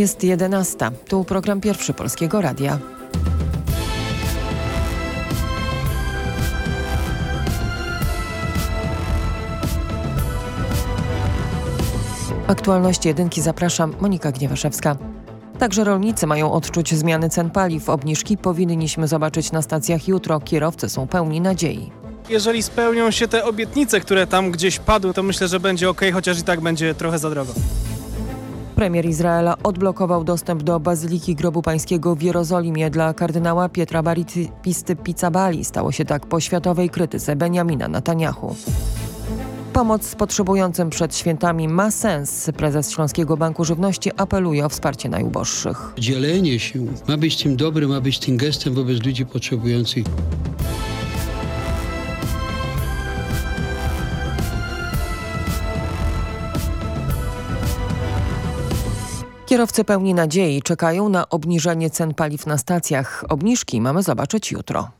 Jest 11. Tu program pierwszy Polskiego Radia. Aktualności jedynki zapraszam Monika Gniewaszewska. Także rolnicy mają odczuć zmiany cen paliw. Obniżki powinniśmy zobaczyć na stacjach jutro. Kierowcy są pełni nadziei. Jeżeli spełnią się te obietnice, które tam gdzieś padły, to myślę, że będzie ok, chociaż i tak będzie trochę za drogo. Premier Izraela odblokował dostęp do Bazyliki Grobu Pańskiego w Jerozolimie dla kardynała Pietra Baripisty Pizzabali. Stało się tak po światowej krytyce Benjamina Netanyahu. Pomoc potrzebującym przed świętami ma sens. Prezes Śląskiego Banku Żywności apeluje o wsparcie najuboższych. Dzielenie się ma być tym dobrym, ma być tym gestem wobec ludzi potrzebujących. Kierowcy pełni nadziei czekają na obniżenie cen paliw na stacjach. Obniżki mamy zobaczyć jutro.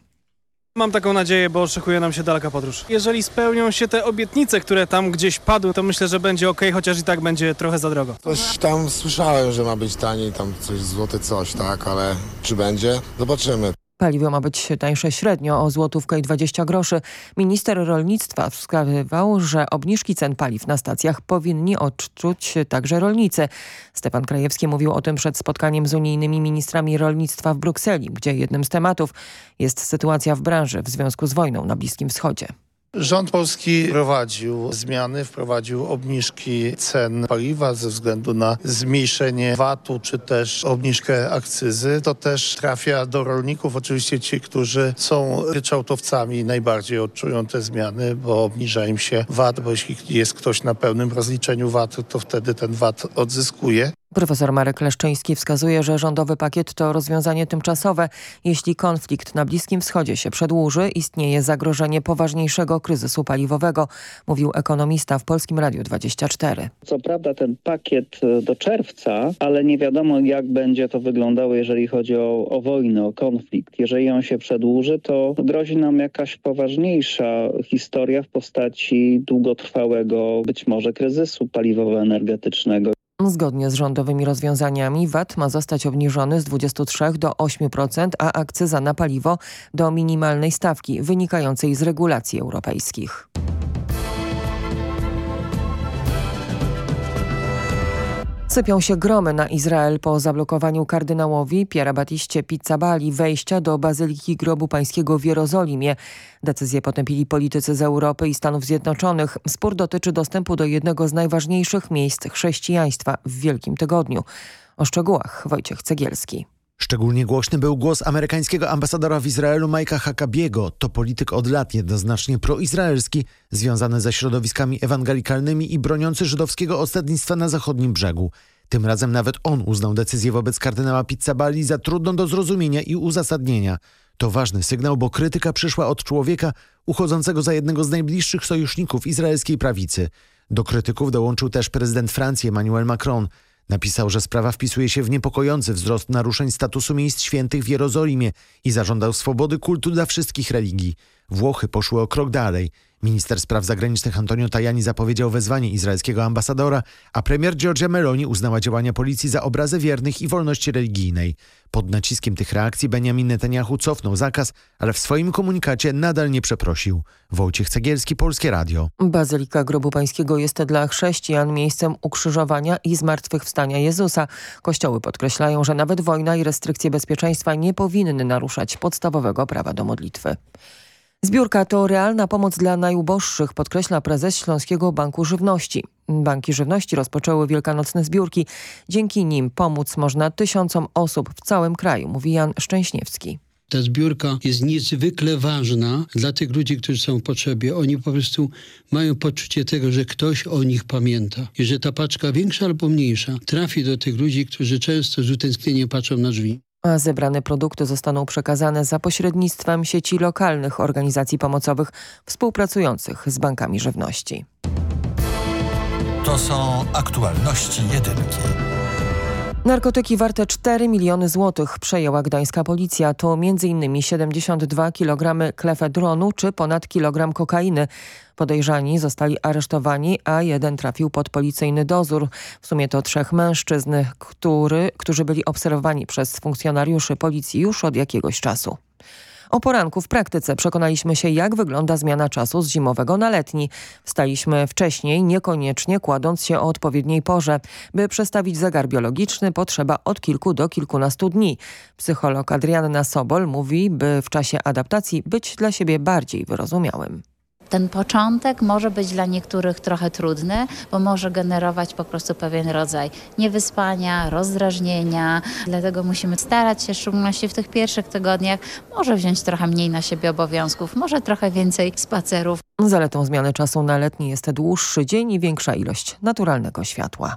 Mam taką nadzieję, bo szykuje nam się daleka podróż. Jeżeli spełnią się te obietnice, które tam gdzieś padły, to myślę, że będzie ok, chociaż i tak będzie trochę za drogo. Coś tam słyszałem, że ma być taniej, tam coś złote coś, tak, ale czy będzie? Zobaczymy. Paliwo ma być tańsze średnio o złotówkę i 20 groszy. Minister rolnictwa wskazywał, że obniżki cen paliw na stacjach powinni odczuć także rolnicy. Stefan Krajewski mówił o tym przed spotkaniem z unijnymi ministrami rolnictwa w Brukseli, gdzie jednym z tematów jest sytuacja w branży w związku z wojną na Bliskim Wschodzie. Rząd polski wprowadził zmiany, wprowadził obniżki cen paliwa ze względu na zmniejszenie VAT-u czy też obniżkę akcyzy. To też trafia do rolników. Oczywiście ci, którzy są ryczałtowcami najbardziej odczują te zmiany, bo obniża im się VAT, bo jeśli jest ktoś na pełnym rozliczeniu VAT-u, to wtedy ten VAT odzyskuje. Profesor Marek Leszczyński wskazuje, że rządowy pakiet to rozwiązanie tymczasowe. Jeśli konflikt na Bliskim Wschodzie się przedłuży, istnieje zagrożenie poważniejszego kryzysu paliwowego, mówił ekonomista w Polskim Radiu 24. Co prawda ten pakiet e, do czerwca, ale nie wiadomo jak będzie to wyglądało, jeżeli chodzi o, o wojnę, o konflikt. Jeżeli on się przedłuży, to grozi nam jakaś poważniejsza historia w postaci długotrwałego być może kryzysu paliwowo-energetycznego. Zgodnie z rządowymi rozwiązaniami VAT ma zostać obniżony z 23 do 8%, a akcyza na paliwo do minimalnej stawki wynikającej z regulacji europejskich. Sypią się gromy na Izrael po zablokowaniu kardynałowi Piera Batiście Pizzabali wejścia do Bazyliki Grobu Pańskiego w Jerozolimie. Decyzję potępili politycy z Europy i Stanów Zjednoczonych. Spór dotyczy dostępu do jednego z najważniejszych miejsc chrześcijaństwa w Wielkim Tygodniu. O szczegółach Wojciech Cegielski. Szczególnie głośny był głos amerykańskiego ambasadora w Izraelu Majka Hakabiego. To polityk od lat jednoznacznie proizraelski, związany ze środowiskami ewangelikalnymi i broniący żydowskiego ostatnictwa na zachodnim brzegu. Tym razem nawet on uznał decyzję wobec kardynała Pizzabali za trudną do zrozumienia i uzasadnienia. To ważny sygnał, bo krytyka przyszła od człowieka uchodzącego za jednego z najbliższych sojuszników izraelskiej prawicy. Do krytyków dołączył też prezydent Francji Emmanuel Macron – Napisał, że sprawa wpisuje się w niepokojący wzrost naruszeń statusu miejsc świętych w Jerozolimie i zażądał swobody kultu dla wszystkich religii. Włochy poszły o krok dalej. Minister spraw zagranicznych Antonio Tajani zapowiedział wezwanie izraelskiego ambasadora, a premier Giorgia Meloni uznała działania policji za obrazę wiernych i wolności religijnej. Pod naciskiem tych reakcji Benjamin Netanyahu cofnął zakaz, ale w swoim komunikacie nadal nie przeprosił. Wojciech Cegielski, Polskie Radio. Bazylika Grobu Pańskiego jest dla chrześcijan miejscem ukrzyżowania i zmartwychwstania Jezusa. Kościoły podkreślają, że nawet wojna i restrykcje bezpieczeństwa nie powinny naruszać podstawowego prawa do modlitwy. Zbiórka to realna pomoc dla najuboższych, podkreśla prezes Śląskiego Banku Żywności. Banki Żywności rozpoczęły wielkanocne zbiórki. Dzięki nim pomóc można tysiącom osób w całym kraju, mówi Jan Szczęśniewski. Ta zbiórka jest niezwykle ważna dla tych ludzi, którzy są w potrzebie. Oni po prostu mają poczucie tego, że ktoś o nich pamięta i że ta paczka większa albo mniejsza trafi do tych ludzi, którzy często z utęsknieniem patrzą na drzwi a zebrane produkty zostaną przekazane za pośrednictwem sieci lokalnych organizacji pomocowych współpracujących z bankami żywności. To są aktualności jedynki. Narkotyki warte 4 miliony złotych przejęła gdańska policja. To m.in. 72 kg klefedronu czy ponad kilogram kokainy. Podejrzani zostali aresztowani, a jeden trafił pod policyjny dozór. W sumie to trzech mężczyzn, który, którzy byli obserwowani przez funkcjonariuszy policji już od jakiegoś czasu. O poranku w praktyce przekonaliśmy się, jak wygląda zmiana czasu z zimowego na letni. Wstaliśmy wcześniej, niekoniecznie kładąc się o odpowiedniej porze. By przestawić zegar biologiczny potrzeba od kilku do kilkunastu dni. Psycholog Adrianna Sobol mówi, by w czasie adaptacji być dla siebie bardziej wyrozumiałym. Ten początek może być dla niektórych trochę trudny, bo może generować po prostu pewien rodzaj niewyspania, rozdrażnienia. Dlatego musimy starać się, w szczególności w tych pierwszych tygodniach, może wziąć trochę mniej na siebie obowiązków, może trochę więcej spacerów. Zaletą zmiany czasu na letni jest dłuższy dzień i większa ilość naturalnego światła.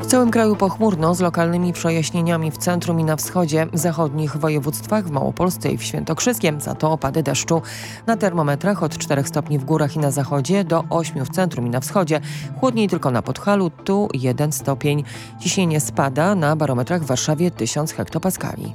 W całym kraju pochmurno z lokalnymi przejaśnieniami w centrum i na wschodzie, zachodnich województwach, w Małopolsce i w Świętokrzyskiem. Za to opady deszczu. Na termometrach od 4 stopni w górach i na zachodzie do 8 w centrum i na wschodzie. Chłodniej tylko na Podhalu, tu 1 stopień. Ciśnienie spada na barometrach w Warszawie 1000 hektopaskali.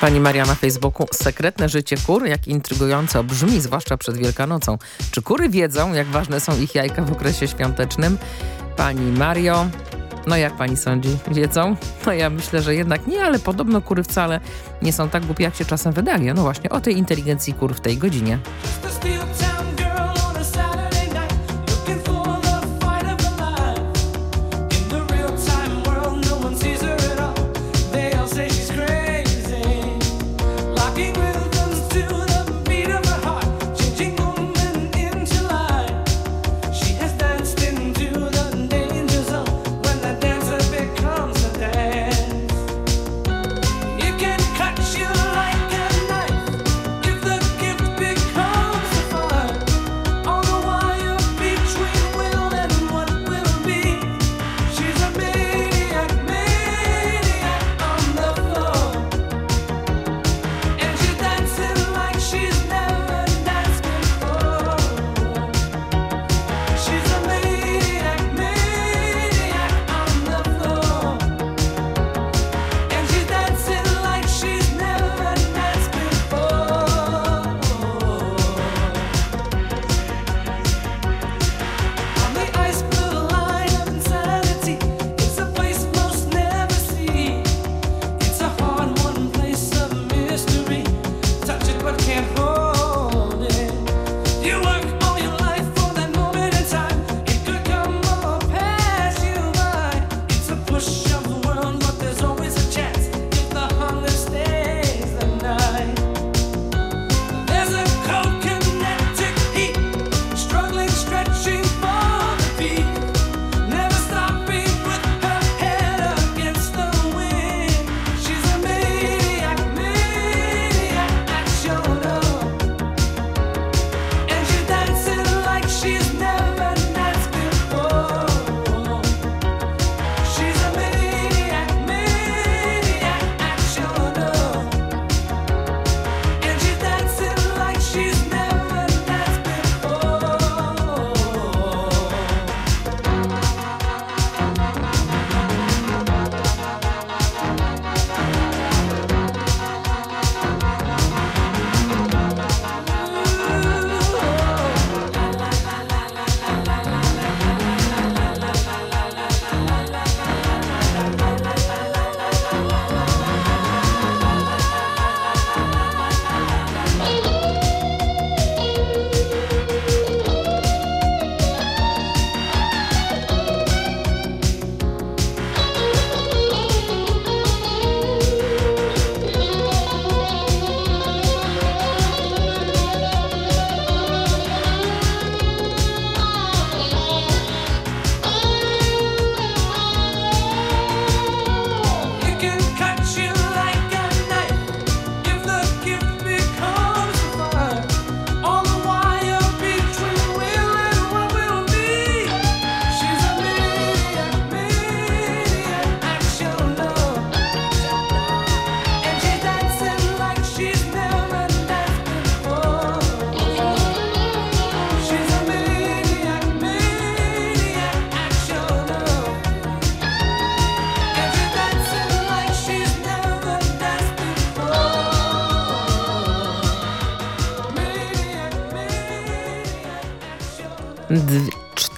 Pani Maria na Facebooku. Sekretne życie kur, jak intrygująco brzmi, zwłaszcza przed Wielkanocą. Czy kury wiedzą, jak ważne są ich jajka w okresie świątecznym? Pani Mario, no jak pani sądzi? Wiedzą? No ja myślę, że jednak nie, ale podobno kury wcale nie są tak głupie, jak się czasem wydaje. No właśnie o tej inteligencji kur w tej godzinie.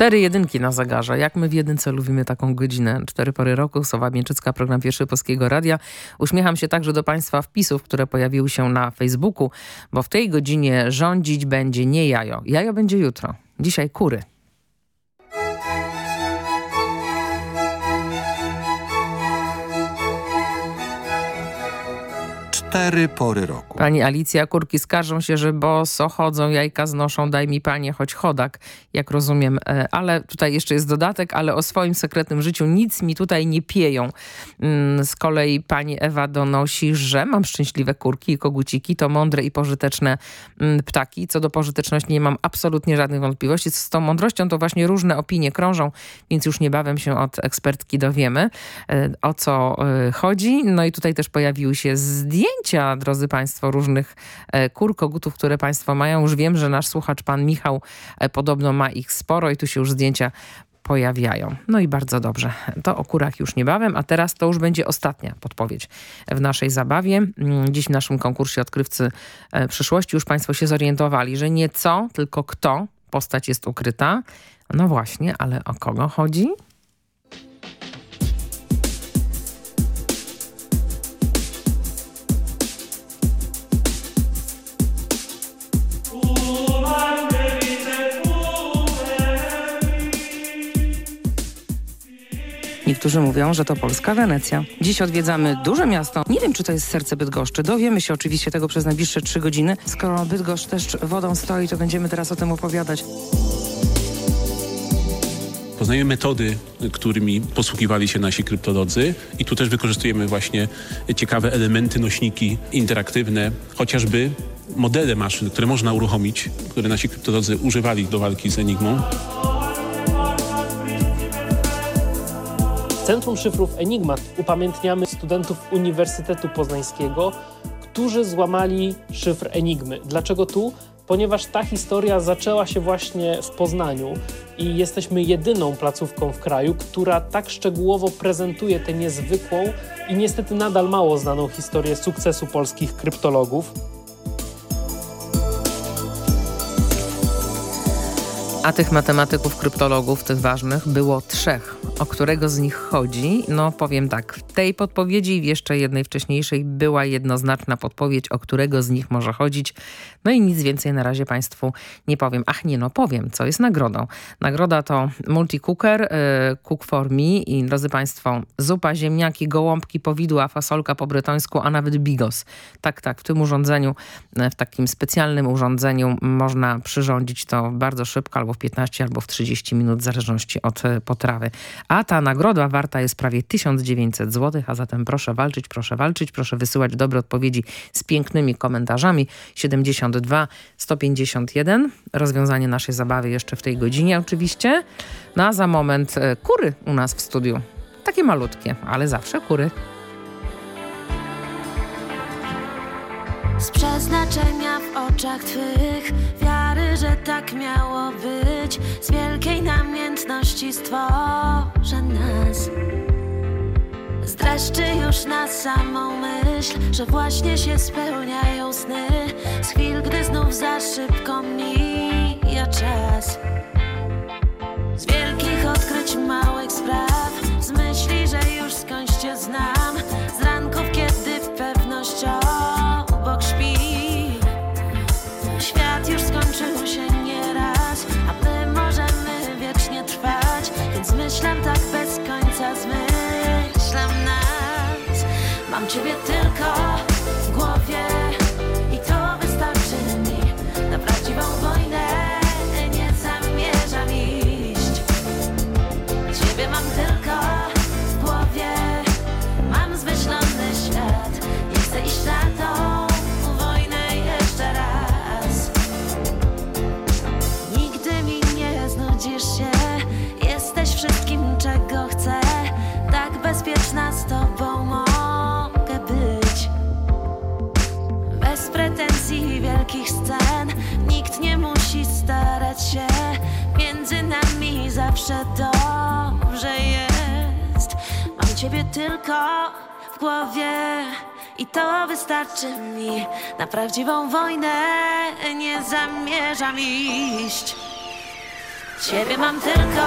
Cztery jedynki na zegarze. Jak my w jedynce lubimy taką godzinę. Cztery pory roku. Sowa Mieczycka, program Pierwszy Polskiego Radia. Uśmiecham się także do Państwa wpisów, które pojawiły się na Facebooku, bo w tej godzinie rządzić będzie nie jajo. Jajo będzie jutro. Dzisiaj kury. Cztery pory roku. Pani Alicja, kurki skarżą się, że boso chodzą, jajka znoszą, daj mi panie choć chodak, jak rozumiem. E, ale tutaj jeszcze jest dodatek, ale o swoim sekretnym życiu nic mi tutaj nie pieją. Mm, z kolei pani Ewa donosi, że mam szczęśliwe kurki i koguciki, to mądre i pożyteczne mm, ptaki. Co do pożyteczności nie mam absolutnie żadnych wątpliwości. Z tą mądrością to właśnie różne opinie krążą, więc już niebawem się od ekspertki dowiemy, e, o co e, chodzi. No i tutaj też pojawiły się zdjęcia zdjęcia, drodzy Państwo, różnych e, kur, kogutów, które Państwo mają. Już wiem, że nasz słuchacz, pan Michał, e, podobno ma ich sporo i tu się już zdjęcia pojawiają. No i bardzo dobrze. To o kurach już niebawem, a teraz to już będzie ostatnia podpowiedź w naszej zabawie. Mm, dziś w naszym konkursie Odkrywcy e, Przyszłości już Państwo się zorientowali, że nie co, tylko kto postać jest ukryta. No właśnie, ale o kogo chodzi? Niektórzy mówią, że to polska Wenecja. Dziś odwiedzamy duże miasto. Nie wiem, czy to jest serce Bydgoszczy. Dowiemy się oczywiście tego przez najbliższe trzy godziny. Skoro Bydgoszcz też wodą stoi, to będziemy teraz o tym opowiadać. Poznajemy metody, którymi posługiwali się nasi kryptolodzy i tu też wykorzystujemy właśnie ciekawe elementy, nośniki interaktywne, chociażby modele maszyn, które można uruchomić, które nasi kryptolodzy używali do walki z Enigmą. Centrum Szyfrów Enigma upamiętniamy studentów Uniwersytetu Poznańskiego, którzy złamali szyfr Enigmy. Dlaczego tu? Ponieważ ta historia zaczęła się właśnie w Poznaniu i jesteśmy jedyną placówką w kraju, która tak szczegółowo prezentuje tę niezwykłą i niestety nadal mało znaną historię sukcesu polskich kryptologów. A tych matematyków, kryptologów, tych ważnych, było trzech. O którego z nich chodzi? No powiem tak, w tej podpowiedzi i w jeszcze jednej wcześniejszej była jednoznaczna podpowiedź, o którego z nich może chodzić. No i nic więcej na razie Państwu nie powiem. Ach nie, no powiem, co jest nagrodą. Nagroda to multi-cooker, y, cook for me i drodzy Państwo, zupa, ziemniaki, gołąbki, powidła, fasolka po brytońsku, a nawet bigos. Tak, tak, w tym urządzeniu, y, w takim specjalnym urządzeniu można przyrządzić to bardzo szybko, albo w 15, albo w 30 minut, w zależności od y, potrawy. A ta nagroda warta jest prawie 1900 zł, a zatem proszę walczyć, proszę walczyć, proszę wysyłać dobre odpowiedzi z pięknymi komentarzami. 72 151. Rozwiązanie naszej zabawy jeszcze w tej godzinie oczywiście. No za moment e, kury u nas w studiu. Takie malutkie, ale zawsze kury. Z przeznaczenia w oczach Twych Że tak miało być. Z wielkiej namiętności stworzę nas. Z dreszczy już na samą myśl Że właśnie się spełniają sny. Z chwil, gdy znów za szybko mija czas. Z wielkich odkryć małych spraw Z myśli, że już skądś Cię znam Mam ciebie tylko w głowie i to wystarczy mi. Na prawdziwą wojnę nie zamierzam iść. Ciebie mam tylko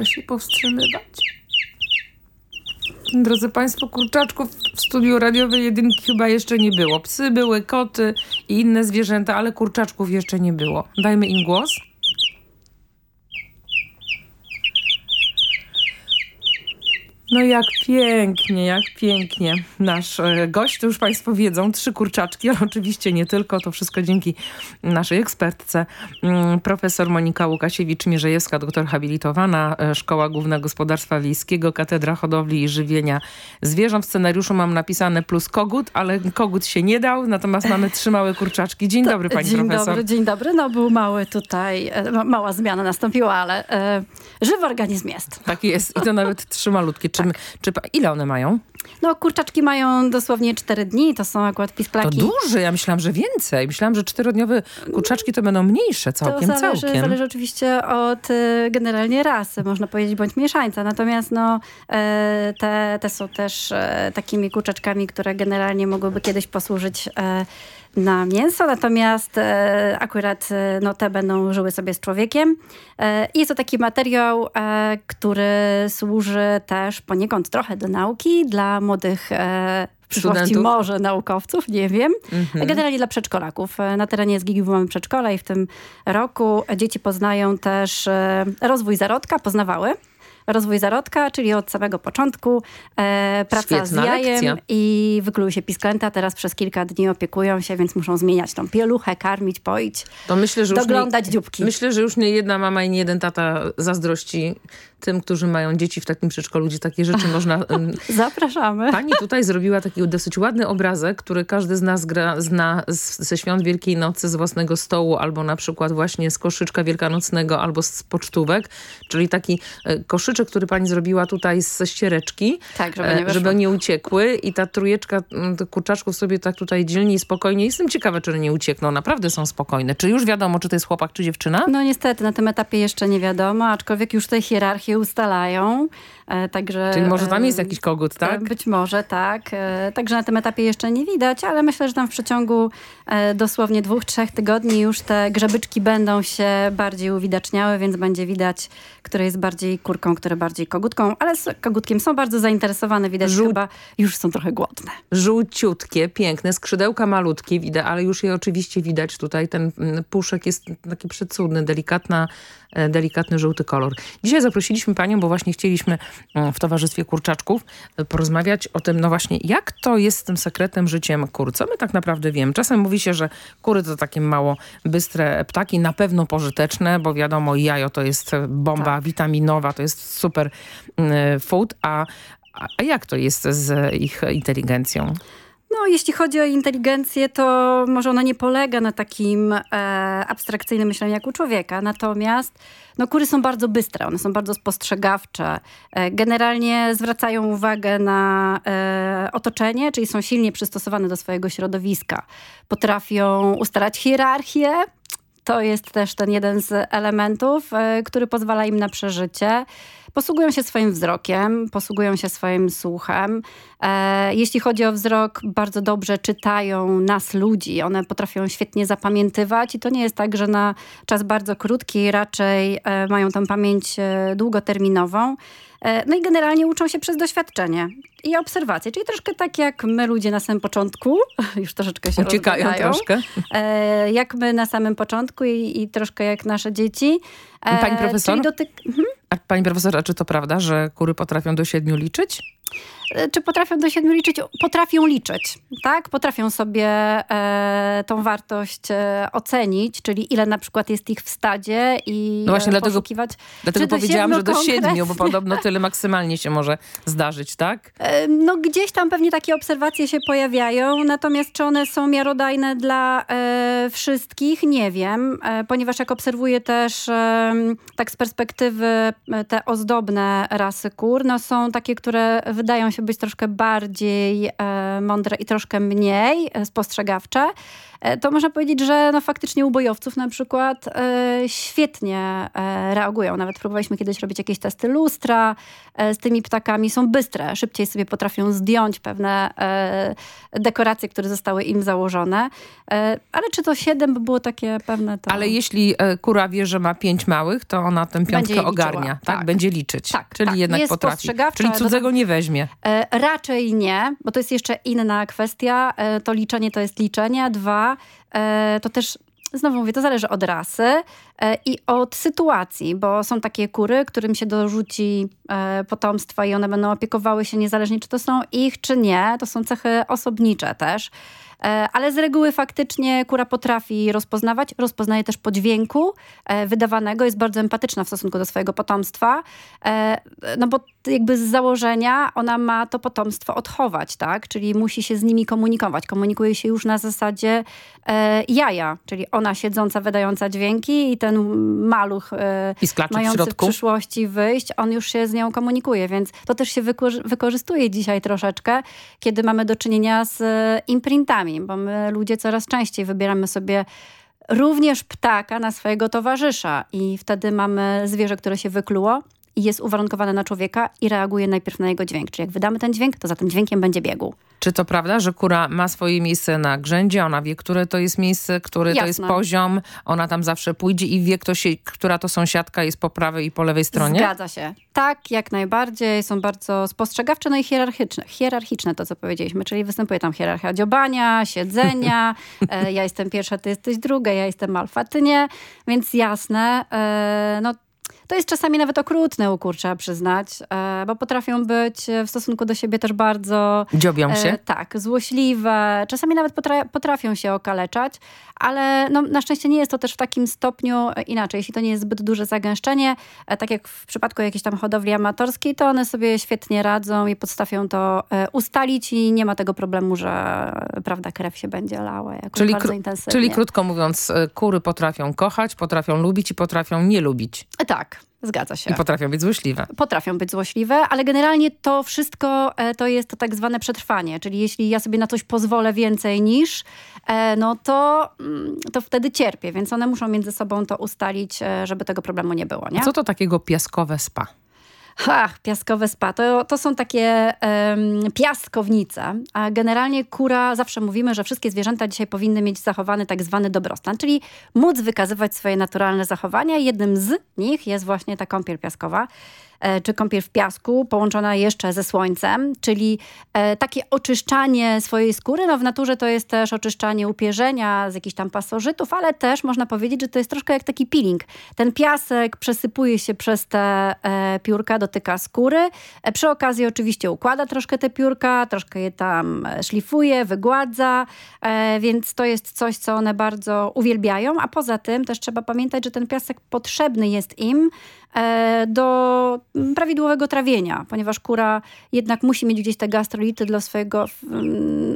Muszę się powstrzymywać. Drodzy Państwo, kurczaczków w studiu radiowej jedynki chyba jeszcze nie było. Psy były, koty i inne zwierzęta, ale kurczaczków jeszcze nie było. Dajmy im głos. No jak pięknie, jak pięknie. Nasz e, gość, to już Państwo wiedzą, trzy kurczaczki, ale oczywiście nie tylko. To wszystko dzięki naszej ekspertce, mm, profesor Monika Łukasiewicz-Mierzejewska, doktor habilitowana, e, Szkoła Główna Gospodarstwa Wiejskiego, Katedra Hodowli i Żywienia Zwierząt. W scenariuszu mam napisane plus kogut, ale kogut się nie dał, natomiast mamy trzy małe kurczaczki. Dzień dobry Pani dzień profesor. Dobry, dzień dobry. No był mały tutaj, e, ma- mała zmiana nastąpiła, ale e, żywy organizm jest. Tak jest i to nawet trzy malutkie. Czy, czy, pa- ile one mają? No kurczaczki mają dosłownie 4 dni, to są akurat To pisklaki. duże, ja myślałam, że więcej. Myślałam, że czterodniowe kurczaczki to będą mniejsze całkiem, to zależy, całkiem. zależy oczywiście od e, generalnie rasy, można powiedzieć, bądź mieszańca. Natomiast no, e, te, te są też e, takimi kurczaczkami, które generalnie mogłyby kiedyś posłużyć e, na mięso, natomiast e, akurat e, no, te będą żyły sobie z człowiekiem. E, I jest to taki materiał, e, który służy też poniekąd trochę do nauki dla młodych e, w przyszłości Studentów? może naukowców, nie wiem. Mhm. Generalnie dla przedszkolaków. E, Na terenie SGIG mamy przedszkola i w tym roku dzieci poznają też rozwój zarodka, poznawały. Rozwój zarodka, czyli od samego początku, e, praca Świetna z jajem lekcja. i wykluły się pisklęta. Teraz przez kilka dni opiekują się, więc muszą zmieniać tą pieluchę, karmić, poić, To myślę, że już doglądać nie, dzióbki. Myślę, że już nie jedna mama i nie jeden tata zazdrości tym, którzy mają dzieci w takim przedszkolu, gdzie takie rzeczy można... Zapraszamy. Pani tutaj zrobiła taki dosyć ładny obrazek, który każdy z nas gra, zna z, ze świąt Wielkiej Nocy, z własnego stołu, albo na przykład właśnie z koszyczka wielkanocnego, albo z pocztówek, czyli taki e, koszyczek, który pani zrobiła tutaj ze ściereczki, Tak, żeby nie e, wyszło. żeby nie uciekły i ta trójeczka kurczaczków sobie tak tutaj dzielnie i spokojnie. Jestem ciekawa, czy nie uciekną. Naprawdę są spokojne. Czy już wiadomo, czy to jest chłopak, czy dziewczyna? No niestety, na tym etapie jeszcze nie wiadomo, aczkolwiek już te ustalają. E, także, Czyli może tam jest e, jakiś kogut, tak? Być może, tak. E, Także na tym etapie jeszcze nie widać, ale myślę, że tam w przeciągu e, dosłownie dwóch, trzech tygodni już te grzebyczki będą się bardziej uwidaczniały, więc będzie widać, które jest bardziej kurką, które bardziej kogutką, ale z kogutkiem są bardzo zainteresowane, widać Żół- chyba już są trochę głodne. żółciutkie, piękne, skrzydełka malutkie widać, ale już je oczywiście widać tutaj. Ten mm, puszek jest taki przecudny, delikatna, e, delikatny żółty kolor. Dzisiaj zaprosiliśmy panią, bo właśnie chcieliśmy w towarzystwie kurczaczków e, porozmawiać o tym, no właśnie, jak to jest z tym sekretem życiem kur. Co my tak naprawdę wiemy? Czasem mówi się, że kury to takie mało bystre ptaki, na pewno pożyteczne, bo wiadomo, jajo to jest e, bomba witaminowa, to jest super mm, food, a, a a jak to jest z ich inteligencją? No, jeśli chodzi o inteligencję, to może ona nie polega na takim e, abstrakcyjnym myśleniu jak u człowieka. Natomiast no, kury są bardzo bystre, one są bardzo spostrzegawcze. E, generalnie zwracają uwagę na e, otoczenie, czyli są silnie przystosowane do swojego środowiska. Potrafią ustalać hierarchię. To jest też ten jeden z elementów, e, który pozwala im na przeżycie. Posługują się swoim wzrokiem, posługują się swoim słuchem. E, jeśli chodzi o wzrok, bardzo dobrze czytają nas ludzi. One potrafią świetnie zapamiętywać i to nie jest tak, że na czas bardzo krótki raczej e, mają tą pamięć długoterminową. E, no i generalnie uczą się przez doświadczenie i obserwacje, czyli troszkę tak jak my ludzie na samym początku, już troszeczkę się Uciekają rozgadają, troszkę. E, jak my na samym początku i, i troszkę jak nasze dzieci. E, Pani profesor? Dotyk... Mhm. A pani profesor, a czy to prawda, że kury potrafią do siedmiu liczyć? Czy potrafią do siedmiu liczyć? Potrafią liczyć, tak? Potrafią sobie e, tą wartość e, ocenić, czyli ile na przykład jest ich w stadzie i No właśnie e, dlatego, poszukiwać. dlatego powiedziałam, że do siedmiu bo podobno tyle maksymalnie się może zdarzyć, tak? E, No gdzieś tam pewnie takie obserwacje się pojawiają, natomiast czy one są miarodajne dla e, wszystkich, nie wiem, e, ponieważ jak obserwuję też tak z perspektywy te ozdobne rasy kur, no są takie, które wydają się być troszkę bardziej e, mądre i troszkę mniej e, spostrzegawcze, to można powiedzieć, że no faktycznie u bojowców na przykład e, świetnie e, reagują. Nawet próbowaliśmy kiedyś robić jakieś testy lustra e, z tymi ptakami. Są bystre, szybciej sobie potrafią zdjąć pewne e, dekoracje, które zostały im założone. E, ale czy to siedem by było takie pewne, to... Ale jeśli e, kura wie, że ma pięć małych, to ona tę piątkę ogarnia, tak? tak. Będzie liczyć. Tak, Czyli tak. jednak Jest potrafi. Czyli do- cudzego nie weźmie. E, raczej nie, bo to jest jeszcze inna kwestia. E, to liczenie to jest liczenie. Dwa, e, to też Znowu mówię, to zależy od rasy e, i od sytuacji, bo są takie kury, którym się dorzuci e, potomstwa i one będą opiekowały się niezależnie, czy to są ich, czy nie. To są cechy osobnicze też. E, Ale z reguły faktycznie kura potrafi rozpoznawać, rozpoznaje też po dźwięku e, wydawanego, jest bardzo empatyczna w stosunku do swojego potomstwa, e, no bo jakby z założenia ona ma to potomstwo odchować, tak? Czyli musi się z nimi komunikować. Komunikuje się już na zasadzie jaja, czyli ona siedząca, wydająca dźwięki i ten maluch w mający w środku. przyszłości wyjść, on już się z nią komunikuje, więc to też się wykorzy- wykorzystuje dzisiaj troszeczkę, kiedy mamy do czynienia z e, imprintami, bo my ludzie coraz częściej wybieramy sobie również ptaka na swojego towarzysza i wtedy mamy zwierzę, które się wykluło i jest uwarunkowane na człowieka i reaguje najpierw na jego dźwięk. Czyli jak wydamy ten dźwięk, to za tym dźwiękiem będzie biegł. Czy to prawda, że kura ma swoje miejsce na grzędzie, ona wie, które to jest miejsce, który to Jasne. jest poziom, ona tam zawsze pójdzie i wie, kto się, która to sąsiadka jest po prawej i po lewej stronie? Zgadza się. Tak, jak najbardziej. Są bardzo spostrzegawcze, no i hierarchiczne. Hierarchiczne to, co powiedzieliśmy, czyli występuje tam hierarchia dziobania, siedzenia. e, ja jestem pierwsza, ty jesteś druga, ja jestem alfa, ty nie. Więc jasne, e, no to jest czasami nawet okrutne u kur, trzeba przyznać, e, bo potrafią być w stosunku do siebie też bardzo... Dziobią się? E, tak, złośliwe. Czasami nawet potra potrafią się okaleczać, ale no, na szczęście nie jest to też w takim stopniu e, inaczej. Jeśli to nie jest zbyt duże zagęszczenie, tak jak w przypadku jakiejś tam hodowli amatorskiej, to one sobie świetnie radzą i potrafią to ustalić i nie ma tego problemu, że prawda, krew się będzie lała jakoś Czyli, bardzo intensywnie. czyli krótko mówiąc, kury potrafią kochać, potrafią lubić i potrafią nie lubić. Tak, zgadza się. I potrafią być złośliwe. Potrafią być złośliwe, ale generalnie to wszystko e, to jest to tak zwane przetrwanie. Czyli jeśli ja sobie na coś pozwolę więcej niż, e, no to, mm, to wtedy cierpię. Więc one muszą między sobą to ustalić, e, żeby tego problemu nie było. Nie? A co to takiego piaskowe spa? Ach, piaskowe spa. To, to są takie em, piaskownice. A generalnie kura, zawsze mówimy, że wszystkie zwierzęta dzisiaj powinny mieć zachowany tak zwany dobrostan, czyli móc wykazywać swoje naturalne zachowania. Jednym z nich jest właśnie ta kąpiel piaskowa czy kąpiel w piasku, połączona jeszcze ze słońcem, czyli e, takie oczyszczanie swojej skóry. No w naturze to jest też oczyszczanie upierzenia z jakichś tam pasożytów, ale też można powiedzieć, że to jest troszkę jak taki peeling. Ten piasek przesypuje się przez te e, piórka do dotyka skóry. E, Przy okazji oczywiście układa troszkę te piórka, troszkę je tam e, szlifuje, wygładza, e, więc to jest coś, co one bardzo uwielbiają. A poza tym też trzeba pamiętać, że ten piasek potrzebny jest im e, do mm, prawidłowego trawienia, ponieważ kura jednak musi mieć gdzieś te gastrolity dla swojego,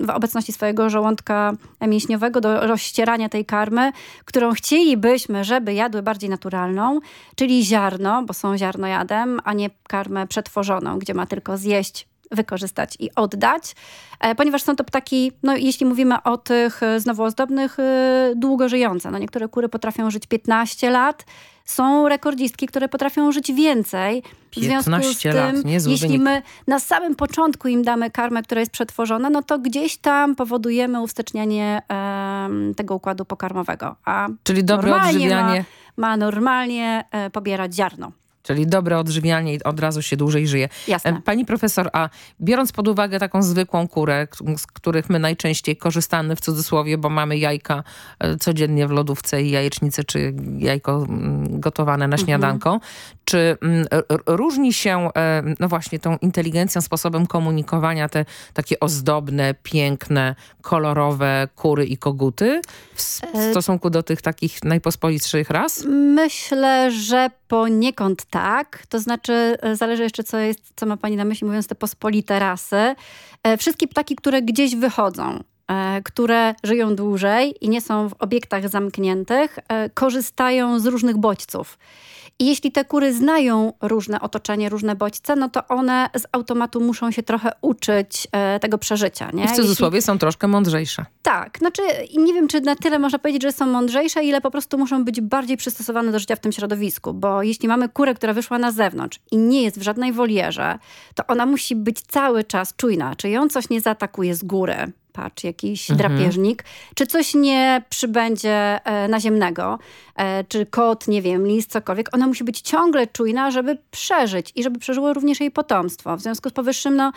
w obecności swojego żołądka mięśniowego do rozścierania tej karmy, którą chcielibyśmy, żeby jadły bardziej naturalną, czyli ziarno, bo są ziarnojadem, a nie karmę przetworzoną, gdzie ma tylko zjeść wykorzystać i oddać, e, ponieważ są to ptaki, no jeśli mówimy o tych e, znowu ozdobnych, e, długo żyjące. No niektóre kury potrafią żyć 15 lat, są rekordzistki, które potrafią żyć więcej. W związku z 15 tym, lat, niezły jeśli wynik. my na samym początku im damy karmę, która jest przetworzona, no to gdzieś tam powodujemy uwstecznianie em, tego układu pokarmowego. A Czyli dobre odżywianie. Ma, ma normalnie e, pobierać ziarno. Czyli dobre odżywianie i od razu się dłużej żyje. Jasne. Pani profesor, a biorąc pod uwagę taką zwykłą kurę, z których my najczęściej korzystamy w cudzysłowie, bo mamy jajka e, codziennie w lodówce i jajecznicę, czy jajko mm, gotowane na śniadanko, czy mm, różni się, e, no właśnie, tą inteligencją, sposobem komunikowania te takie ozdobne, piękne, kolorowe kury i koguty w E, stosunku do tych takich najpospolitszych ras? Myślę, że poniekąd tak. To znaczy, e, zależy jeszcze, co, jest, co ma pani na myśli, mówiąc te pospolite rasy. E, Wszystkie ptaki, które gdzieś wychodzą, e, które żyją dłużej i nie są w obiektach zamkniętych, korzystają z różnych bodźców. I jeśli te kury znają różne otoczenie, różne bodźce, no to one z automatu muszą się trochę uczyć e, tego przeżycia. Nie? I w cudzysłowie są troszkę mądrzejsze. Tak, znaczy i nie wiem, czy na tyle można powiedzieć, że są mądrzejsze, ile po prostu muszą być bardziej przystosowane do życia w tym środowisku, bo jeśli mamy kurę, która wyszła na zewnątrz i nie jest w żadnej wolierze, to ona musi być cały czas czujna, czy ją coś nie zaatakuje z góry, patrz, jakiś Mhm. drapieżnik, czy coś nie przybędzie e, naziemnego, e, czy kot, nie wiem, lis, cokolwiek. Ona musi być ciągle czujna, żeby przeżyć i żeby przeżyło również jej potomstwo. W związku z powyższym, no,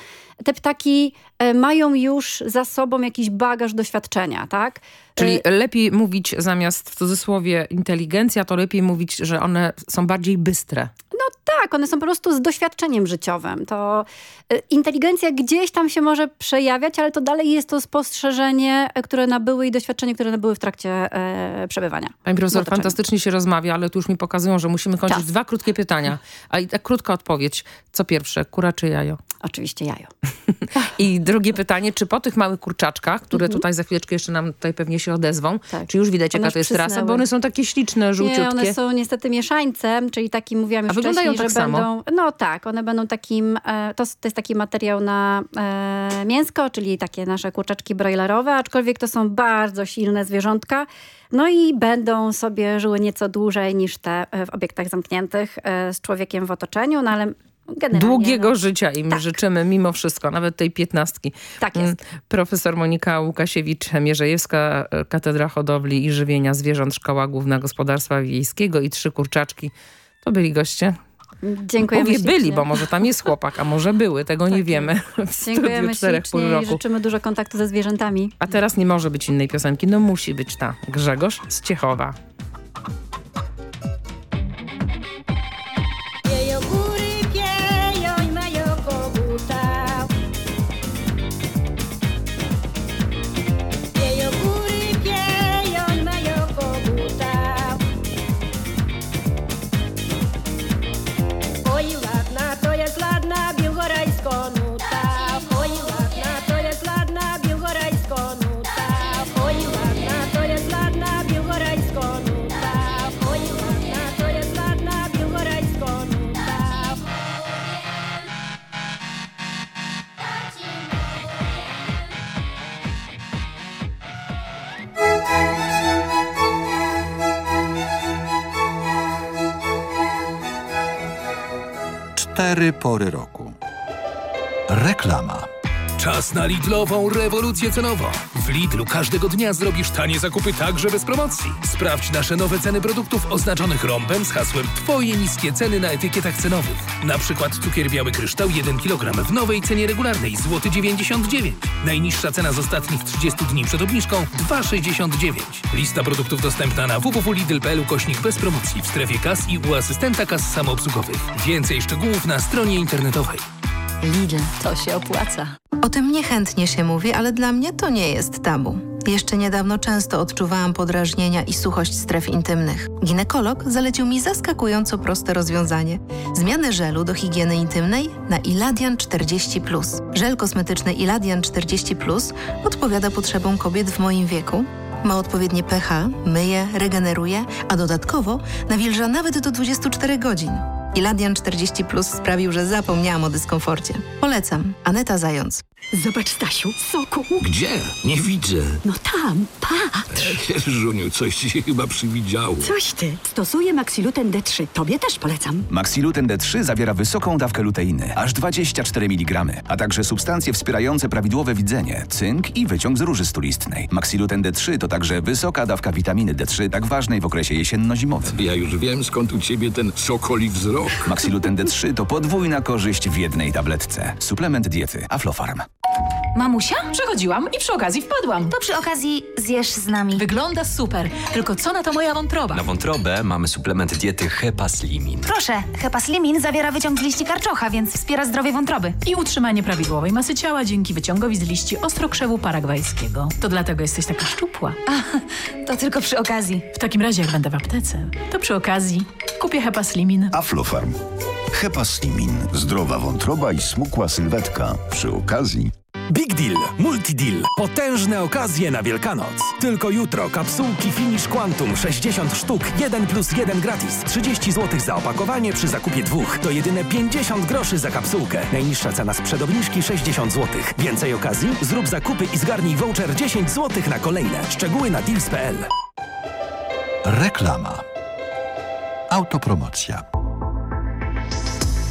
te ptaki e, mają już za sobą jakiś bagaż doświadczenia, tak? Czyli E, lepiej mówić zamiast w cudzysłowie inteligencja, to lepiej mówić, że one są bardziej bystre. No tak, one są po prostu z doświadczeniem życiowym. To y, inteligencja gdzieś tam się może przejawiać, ale to dalej jest to spostrzeżenie, e, które nabyły i doświadczenie, które nabyły w trakcie e, przebywania. Pani profesor, fantastycznie się rozmawia, ale tu już mi pokazują, że musimy kończyć Czas. dwa krótkie pytania. A i tak krótka odpowiedź. Co pierwsze, kura czy jajo? Oczywiście jajo. I drugie pytanie, czy po tych małych kurczaczkach, które Mhm. tutaj za chwileczkę jeszcze nam tutaj pewnie się odezwą, Tak. czy już widać One jaka to jest rasa? przysnęły. Bo one są takie śliczne, żółciutkie. Nie, one są niestety mieszańcem, czyli taki mówiłam już A wyglądają wcześniej, tak że samo? będą... No tak, one będą takim... E, to, to jest taki materiał na e, mięsko, czyli takie nasze kurczaczki brojlerowe, aczkolwiek to są bardzo silne zwierzątka. No i będą sobie żyły nieco dłużej niż te e, w obiektach zamkniętych e, z człowiekiem w otoczeniu, no ale generalnie... Długiego no, życia im życzymy mimo wszystko, nawet tej piętnastki. Tak Mm, jest. Profesor Monika Łukasiewicz-Mierzejewska, e, Katedra Hodowli i Żywienia Zwierząt, Szkoła Główna Gospodarstwa Wiejskiego i trzy kurczaczki. To byli goście. Dziękujemy Mówię byli, bo może tam jest chłopak, a może były, tego nie wiemy. W Dziękujemy ślicznie i życzymy dużo kontaktu ze zwierzętami. A teraz nie może być innej piosenki, no musi być ta. Grzegorz z Ciechowa. Cztery pory roku. Reklama. Czas na Lidlową rewolucję cenową. W Lidlu każdego dnia zrobisz tanie zakupy także bez promocji. Sprawdź nasze nowe ceny produktów oznaczonych rąbem z hasłem Twoje niskie ceny na etykietach cenowych. Na przykład cukier biały kryształ 1 kg w nowej cenie regularnej złoty 99. Najniższa cena z ostatnich 30 dni przed obniżką 2,69. Lista produktów dostępna na www.lidl.pl kośnik bez promocji w strefie kas i u asystenta kas samoobsługowych. Więcej szczegółów na stronie internetowej. Lidl, to się opłaca. O tym niechętnie się mówi, ale dla mnie to nie jest tabu. Jeszcze niedawno często odczuwałam podrażnienia i suchość stref intymnych. Ginekolog zalecił mi zaskakująco proste rozwiązanie. Zmianę żelu do higieny intymnej na Iladian 40+. Żel kosmetyczny Iladian 40+, odpowiada potrzebom kobiet w moim wieku ma odpowiednie pH, myje, regeneruje, a dodatkowo nawilża nawet do 24 godzin. Iladian 40 Plus sprawił, że zapomniałam o dyskomforcie. Polecam. Aneta Zając. Zobacz, Stasiu, soku. Gdzie? Nie widzę. No tam, patrz. Żuniu, coś ci się chyba przywidziało. Coś ty. Stosuję Maxiluten D3. Tobie też polecam. Maxiluten D3 zawiera wysoką dawkę luteiny, aż 24 mg, a także substancje wspierające prawidłowe widzenie, cynk i wyciąg z róży stulistnej. Maxiluten D3 to także wysoka dawka witaminy D3, tak ważnej w okresie jesienno-zimowym. Ja już wiem, skąd u ciebie ten sokoli wzrok. Maxiluten D3 to podwójna korzyść w jednej tabletce. Suplement diety Aflofarm. Mamusia? Przechodziłam i przy okazji wpadłam. To przy okazji zjesz z nami. Wygląda super. Tylko co na to moja wątroba? Na wątrobę mamy suplement diety Hepaslimin. Proszę, Hepaslimin zawiera wyciąg z liści karczocha, więc wspiera zdrowie wątroby. I utrzymanie prawidłowej masy ciała dzięki wyciągowi z liści ostrokrzewu paragwajskiego. To dlatego jesteś taka szczupła. A, to tylko przy okazji. W takim razie, jak będę w aptece, to przy okazji kupię Hepaslimin. Aflofarm. Hepaslimin. Zdrowa wątroba i smukła sylwetka. Przy okazji Big Deal, Multi Deal. Potężne okazje na Wielkanoc. Tylko jutro kapsułki Finish Quantum 60 sztuk, 1 plus 1 gratis. 30 zł za opakowanie przy zakupie dwóch. To jedyne 50 groszy za kapsułkę. Najniższa cena sprzed obniżki 60 zł. Więcej okazji? Zrób zakupy i zgarnij voucher 10 zł na kolejne. Szczegóły na deals.pl. Reklama. Autopromocja.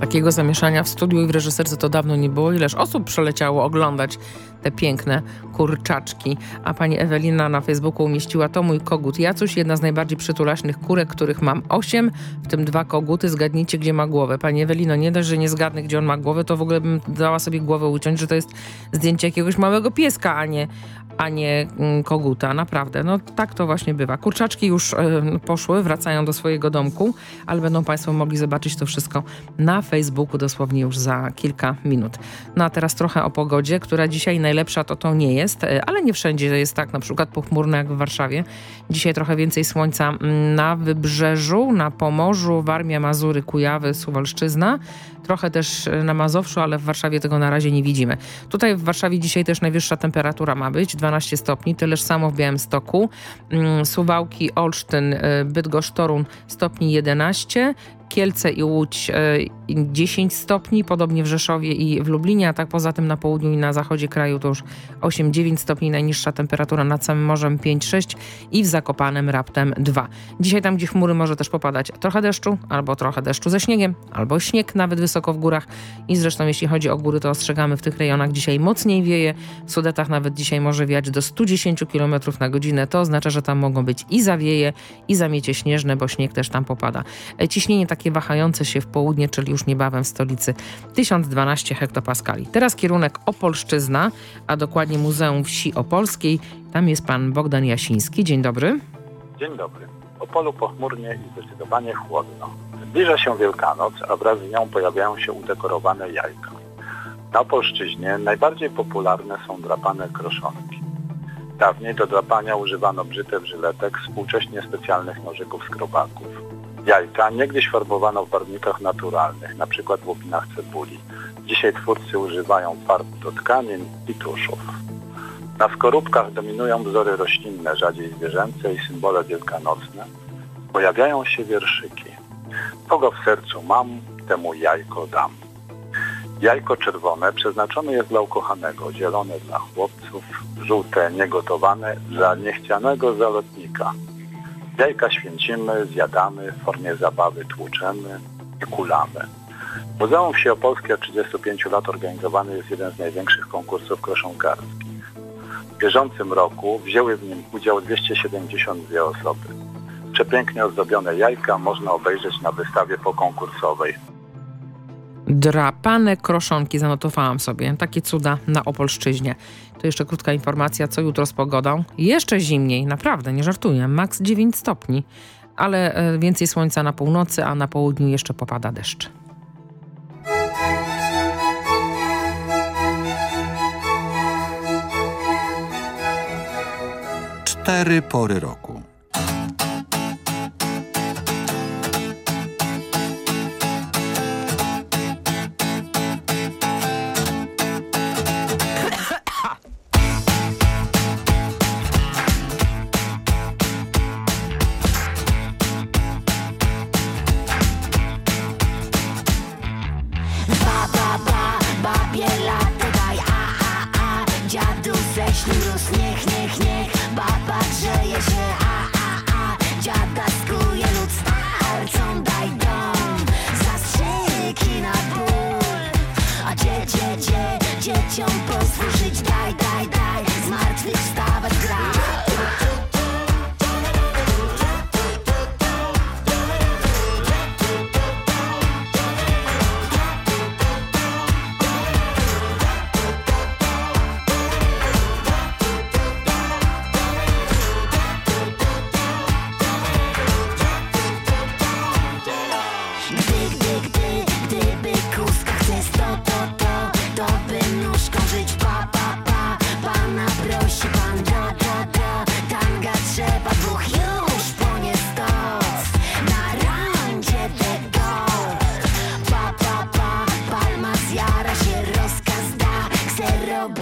Takiego zamieszania w studiu i w reżyserce to dawno nie było. Ileż osób przeleciało oglądać te piękne kurczaczki. A pani Ewelina na Facebooku umieściła to mój kogut Jacuś, jedna z najbardziej przytulaśnych kurek, których mam osiem, w tym dwa koguty. Zgadnijcie, gdzie ma głowę. Pani Ewelino, nie dość, że nie zgadnę, gdzie on ma głowę, to w ogóle bym dała sobie głowę uciąć, że to jest zdjęcie jakiegoś małego pieska, a nie, a nie mm, koguta. Naprawdę, no tak to właśnie bywa. Kurczaczki już poszły, wracają do swojego domku, ale będą Państwo mogli zobaczyć to wszystko na Facebooku dosłownie już za kilka minut. No a teraz trochę o pogodzie, która dzisiaj najlepsza to to nie jest, y, ale nie wszędzie jest tak, na przykład pochmurne jak w Warszawie. Dzisiaj trochę więcej słońca na Wybrzeżu, na Pomorzu, Warmia, Mazury, Kujawy, Suwalszczyzna. Trochę też na Mazowszu, ale w Warszawie tego na razie nie widzimy. Tutaj w Warszawie dzisiaj też najwyższa temperatura ma być, 12 stopni, tyleż samo w Białymstoku. Suwałki, Olsztyn, Bydgoszcz, Torun stopni 11, Kielce i Łódź 10 stopni, podobnie w Rzeszowie i w Lublinie, a tak poza tym na południu i na zachodzie kraju to już 8-9 stopni, najniższa temperatura nad samym morzem 5-6 i w Zakopanem raptem 2. Dzisiaj tam, gdzie chmury może też popadać trochę deszczu, albo trochę deszczu ze śniegiem, albo śnieg nawet wysoko w górach i zresztą jeśli chodzi o góry, to ostrzegamy w tych rejonach dzisiaj mocniej wieje, w Sudetach nawet dzisiaj może wiać do 110 km na godzinę, to oznacza, że tam mogą być i zawieje, i zamiecie śnieżne, bo śnieg też tam popada. Ciśnienie takie wahające się w południe, czyli już niebawem w stolicy 1012 hektopaskali. Teraz kierunek Opolszczyzna, a dokładnie Muzeum Wsi Opolskiej. Tam jest pan Bogdan Jasiński. Dzień dobry. Dzień dobry. Opolu pochmurnie i zdecydowanie chłodno. Zbliża się Wielkanoc, a wraz z nią pojawiają się udekorowane jajka. Na Opolszczyźnie najbardziej popularne są drapane kroszonki. Dawniej do drapania używano brzytew żyletek, współcześnie specjalnych nożyków skrobaków. Jajka niegdyś farbowano w barwnikach naturalnych, np. w łupinach cebuli. Dzisiaj twórcy używają farb do tkanin i tuszów. Na skorupkach dominują wzory roślinne, rzadziej zwierzęce i symbole wielkanocne. Pojawiają się wierszyki. Kogo w sercu mam, temu jajko dam. Jajko czerwone przeznaczone jest dla ukochanego, zielone dla chłopców, żółte niegotowane dla niechcianego zalotnika. Jajka święcimy, zjadamy, w formie zabawy tłuczemy i kulamy. W Muzeum Wsi od 35 lat organizowany jest jeden z największych konkursów koszonkarskich. W bieżącym roku wzięły w nim udział 272 osoby. Przepięknie ozdobione jajka można obejrzeć na wystawie pokonkursowej Drapane kroszonki zanotowałam sobie. Takie cuda na Opolszczyźnie. To jeszcze krótka informacja, co jutro z pogodą. Jeszcze zimniej, naprawdę, nie żartuję. Max 9 stopni, ale e, więcej słońca na północy, a na południu jeszcze popada deszcz. Cztery pory roku.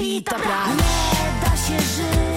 Nie da się żyć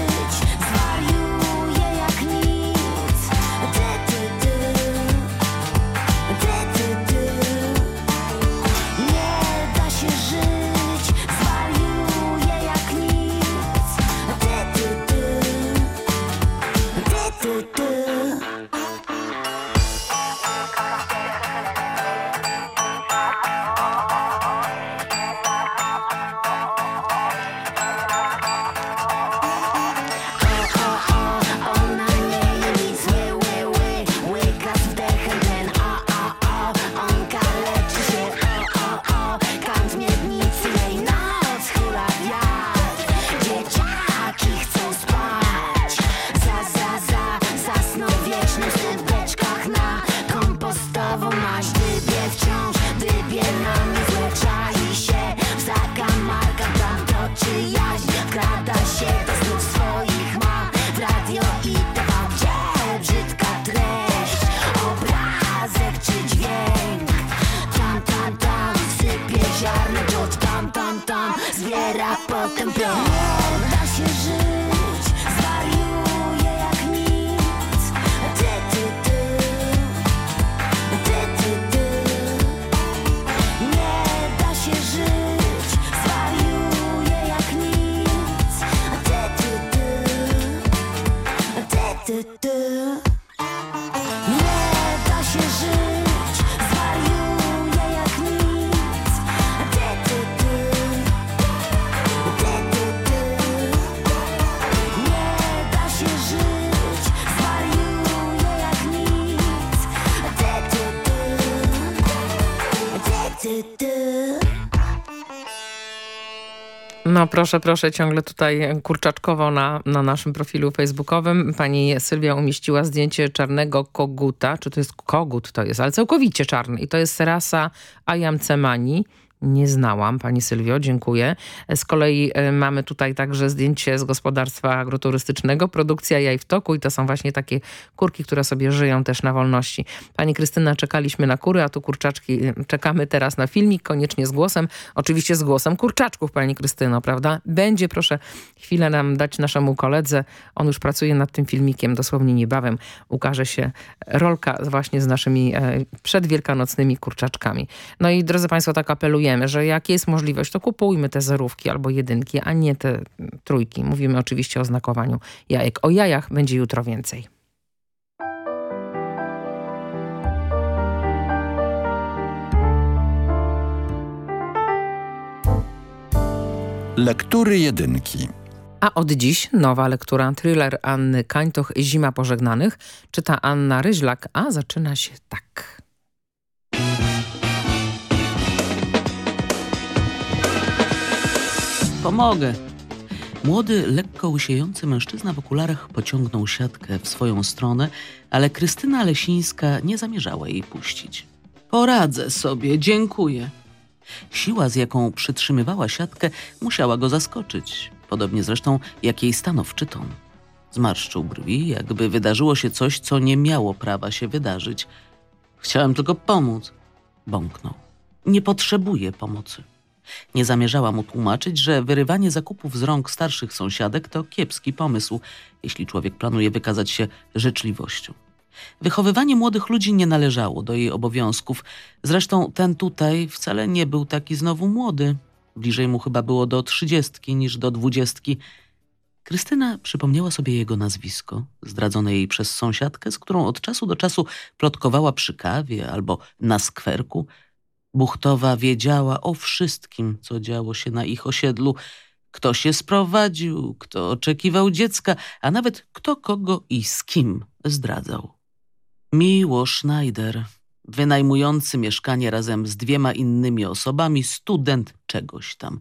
No proszę, proszę, ciągle tutaj kurczaczkowo na, na naszym profilu facebookowym. Pani Sylwia umieściła zdjęcie czarnego koguta, czy to jest kogut, to jest, ale całkowicie czarny i to jest rasa Ayamcemani nie znałam. Pani Sylwio, dziękuję. Z kolei e, mamy tutaj także zdjęcie z gospodarstwa agroturystycznego, produkcja jaj w toku i to są właśnie takie kurki, które sobie żyją też na wolności. Pani Krystyna, czekaliśmy na kury, a tu kurczaczki. E, czekamy teraz na filmik, koniecznie z głosem. Oczywiście z głosem kurczaczków, Pani Krystyno, prawda? Będzie, proszę, chwilę nam dać naszemu koledze. On już pracuje nad tym filmikiem, dosłownie niebawem ukaże się rolka właśnie z naszymi e, przedwielkanocnymi kurczaczkami. No i drodzy Państwo, tak apelujemy, że jak jest możliwość, to kupujmy te zerówki albo jedynki, a nie te trójki. Mówimy oczywiście o znakowaniu jajek. O jajach będzie jutro więcej. Lektury jedynki. A od dziś nowa lektura, thriller Anny Kańtoch Zima Pożegnanych. Czyta Anna Ryźlak, a zaczyna się tak. Pomogę. Młody, lekko łysiejący mężczyzna w okularach pociągnął siatkę w swoją stronę, ale Krystyna Lesińska nie zamierzała jej puścić. Poradzę sobie, dziękuję. Siła, z jaką przytrzymywała siatkę, musiała go zaskoczyć. Podobnie zresztą jak jej ton. Zmarszczył brwi, jakby wydarzyło się coś, co nie miało prawa się wydarzyć. Chciałem tylko pomóc. Bąknął. Nie potrzebuję pomocy. Nie zamierzała mu tłumaczyć, że wyrywanie zakupów z rąk starszych sąsiadek to kiepski pomysł, jeśli człowiek planuje wykazać się życzliwością. Wychowywanie młodych ludzi nie należało do jej obowiązków. Zresztą ten tutaj wcale nie był taki znowu młody. Bliżej mu chyba było do trzydziestki niż do dwudziestki. Krystyna przypomniała sobie jego nazwisko, zdradzone jej przez sąsiadkę, z którą od czasu do czasu plotkowała przy kawie albo na skwerku. Buchtowa wiedziała o wszystkim, co działo się na ich osiedlu. Kto się sprowadził, kto oczekiwał dziecka, a nawet kto kogo i z kim zdradzał. Miło Schneider, wynajmujący mieszkanie razem z dwiema innymi osobami, student czegoś tam.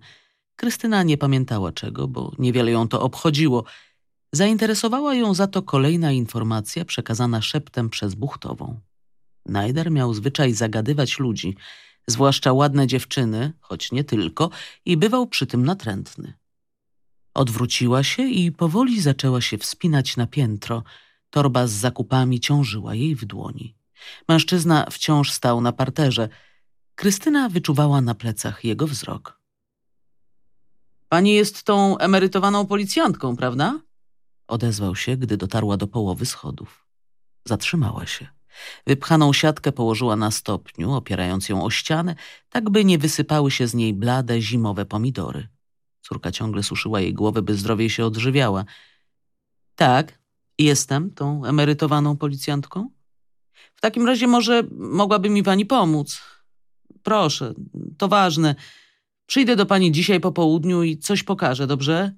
Krystyna nie pamiętała czego, bo niewiele ją to obchodziło. Zainteresowała ją za to kolejna informacja przekazana szeptem przez Buchtową. Najder miał zwyczaj zagadywać ludzi, zwłaszcza ładne dziewczyny, choć nie tylko, i bywał przy tym natrętny. Odwróciła się i powoli zaczęła się wspinać na piętro. Torba z zakupami ciążyła jej w dłoni. Mężczyzna wciąż stał na parterze. Krystyna wyczuwała na plecach jego wzrok. Pani jest tą emerytowaną policjantką, prawda? Odezwał się, gdy dotarła do połowy schodów. Zatrzymała się. Wypchaną siatkę położyła na stopniu, opierając ją o ścianę, tak by nie wysypały się z niej blade, zimowe pomidory. Córka ciągle suszyła jej głowę, by zdrowiej się odżywiała. Tak, jestem tą emerytowaną policjantką. W takim razie może mogłaby mi pani pomóc. Proszę, to ważne. Przyjdę do pani dzisiaj po południu i coś pokażę, dobrze?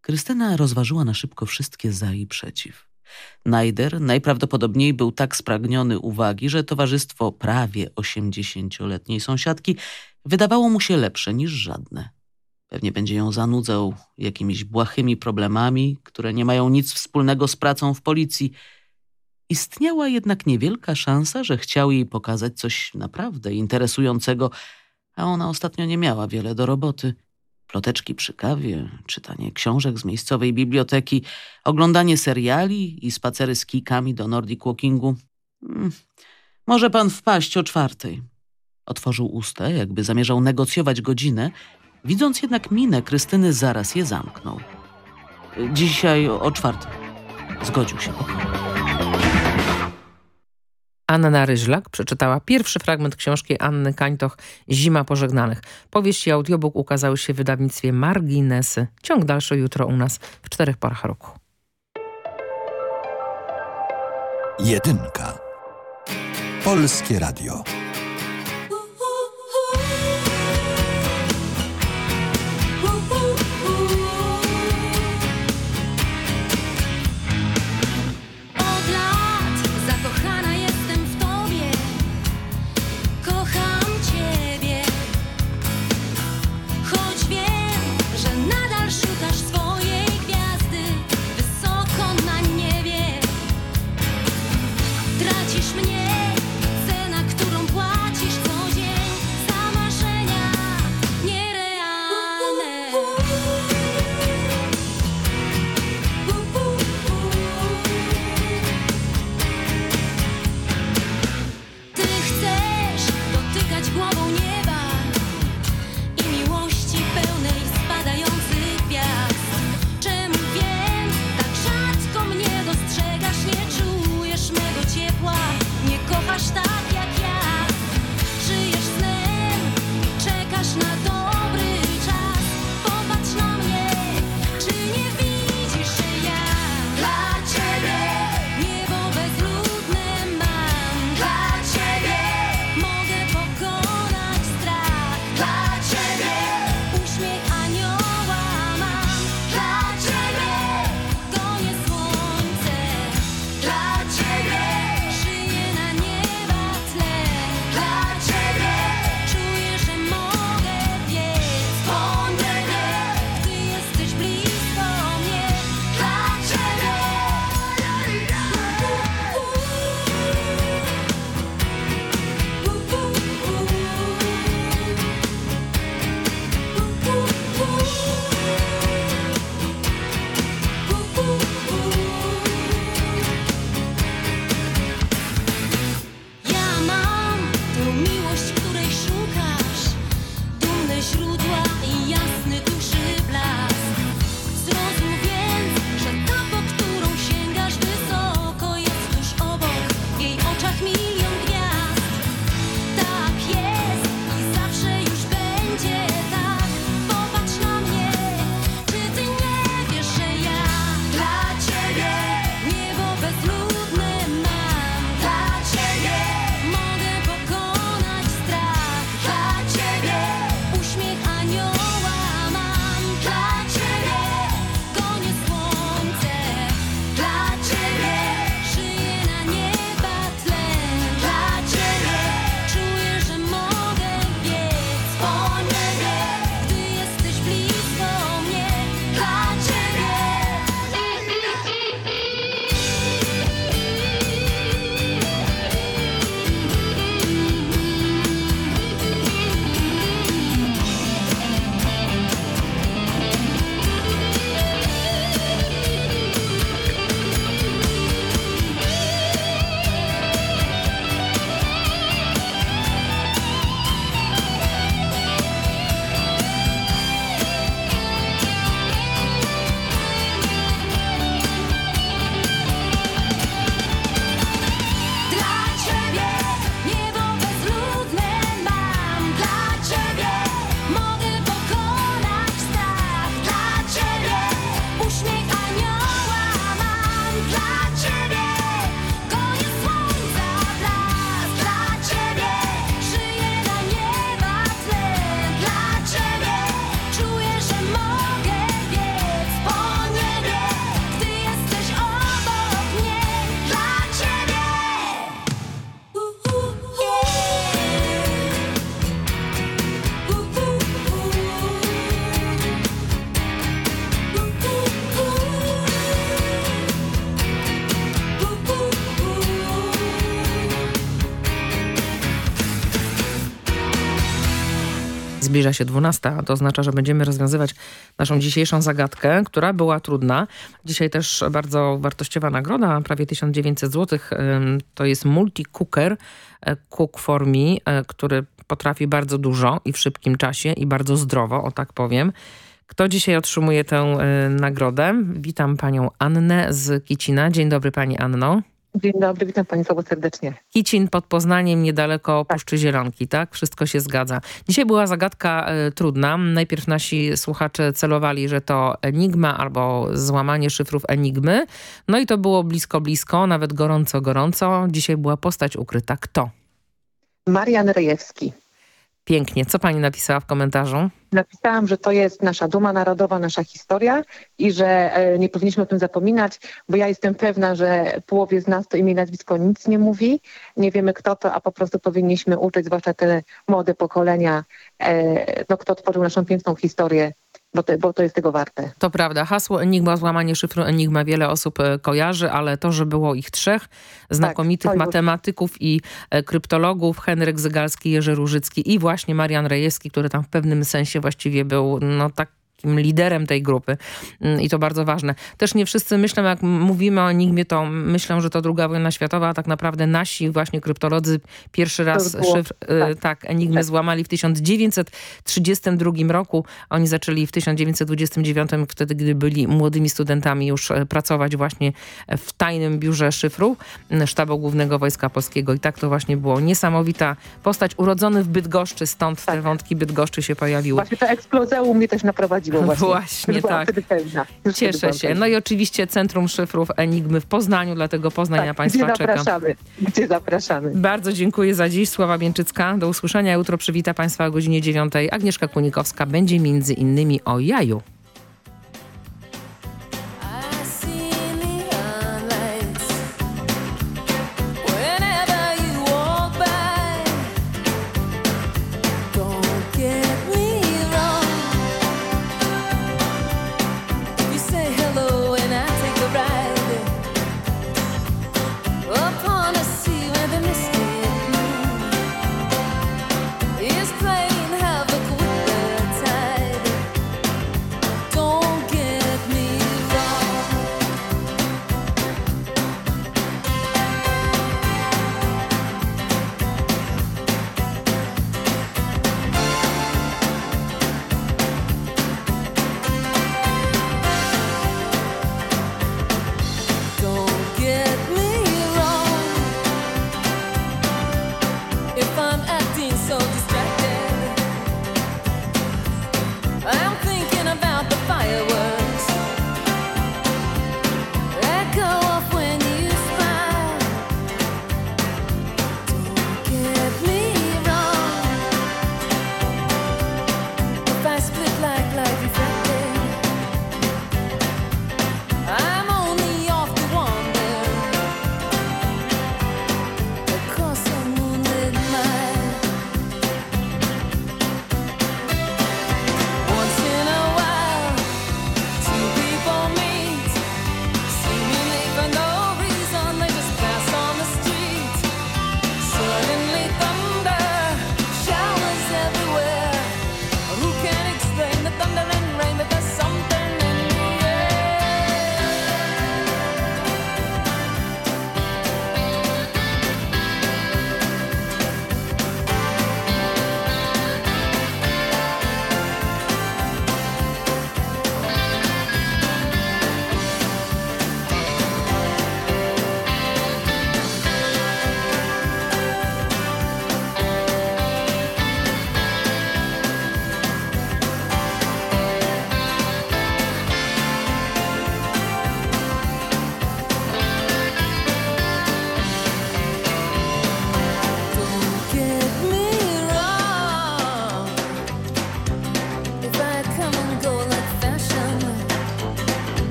Krystyna rozważyła na szybko wszystkie za i przeciw. Najder najprawdopodobniej był tak spragniony uwagi, że towarzystwo prawie osiemdziesięcioletniej sąsiadki wydawało mu się lepsze niż żadne. Pewnie będzie ją zanudzał jakimiś błahymi problemami, które nie mają nic wspólnego z pracą w policji. Istniała jednak niewielka szansa, że chciał jej pokazać coś naprawdę interesującego, a ona ostatnio nie miała wiele do roboty. Ploteczki przy kawie, czytanie książek z miejscowej biblioteki, oglądanie seriali i spacery z kijkami do Nordic Walkingu. Hmm. Może pan wpaść o czwartej. Otworzył usta, jakby zamierzał negocjować godzinę, widząc jednak minę Krystyny, zaraz je zamknął. Dzisiaj o czwartej. Zgodził się Anna Ryżlak przeczytała pierwszy fragment książki Anny Kańtoch Zima Pożegnanych. Powieść i audiobook ukazały się w wydawnictwie Marginesy. Ciąg dalszy jutro u nas w czterech porach roku. Jedynka. Polskie Radio. Zbliża się 12, a to oznacza, że będziemy rozwiązywać naszą dzisiejszą zagadkę, która była trudna. Dzisiaj też bardzo wartościowa nagroda, prawie 1900 zł. To jest multi-cooker e, Cook for Me, e, który potrafi bardzo dużo i w szybkim czasie i bardzo zdrowo, o tak powiem. Kto dzisiaj otrzymuje tę e, nagrodę? Witam panią Annę z Kicina. Dzień dobry pani Anno. Dzień dobry, witam Państwa serdecznie. Kicin pod Poznaniem, niedaleko tak. Puszczy Zielonki, tak? Wszystko się zgadza. Dzisiaj była zagadka y, trudna. Najpierw nasi słuchacze celowali, że to enigma albo złamanie szyfrów enigmy. No i to było blisko, blisko, nawet gorąco, gorąco. Dzisiaj była postać ukryta. Kto? Marian Rejewski. Pięknie. Co pani napisała w komentarzu? Napisałam, że to jest nasza duma narodowa, nasza historia i że e, nie powinniśmy o tym zapominać, bo ja jestem pewna, że połowie z nas to imię i nazwisko nic nie mówi. Nie wiemy kto to, a po prostu powinniśmy uczyć, zwłaszcza te młode pokolenia, e, no, kto tworzył naszą piękną historię bo to, bo to jest tego warte. To prawda. Hasło Enigma, złamanie szyfru Enigma wiele osób e, kojarzy, ale to, że było ich trzech znakomitych tak, matematyków i e, kryptologów, Henryk Zygalski, Jerzy Różycki i właśnie Marian Rejewski, który tam w pewnym sensie właściwie był no tak takim liderem tej grupy mm, i to bardzo ważne. Też nie wszyscy myślą, jak mówimy o Enigmie, to myślą, że to druga wojna światowa, a tak naprawdę nasi właśnie kryptolodzy pierwszy raz szyfr, y, tak, tak Enigmy tak. złamali w 1932 roku. Oni zaczęli w 1929, wtedy gdy byli młodymi studentami już e, pracować właśnie w tajnym biurze szyfru Sztabu Głównego Wojska Polskiego i tak to właśnie było. Niesamowita postać, urodzony w Bydgoszczy, stąd tak. te wątki Bydgoszczy się pojawiły. Właśnie ta eksplozja u mnie też naprowadziła właśnie. Właśnie, tak. Cieszę się. No i oczywiście Centrum Szyfrów Enigmy w Poznaniu, dlatego Poznania tak, Państwa gdzie zapraszamy, Gdzie zapraszamy. Bardzo dziękuję za dziś. Sława Mięczycka. Do usłyszenia. Jutro przywita Państwa o godzinie 9. Agnieszka Kunikowska będzie między innymi o jaju.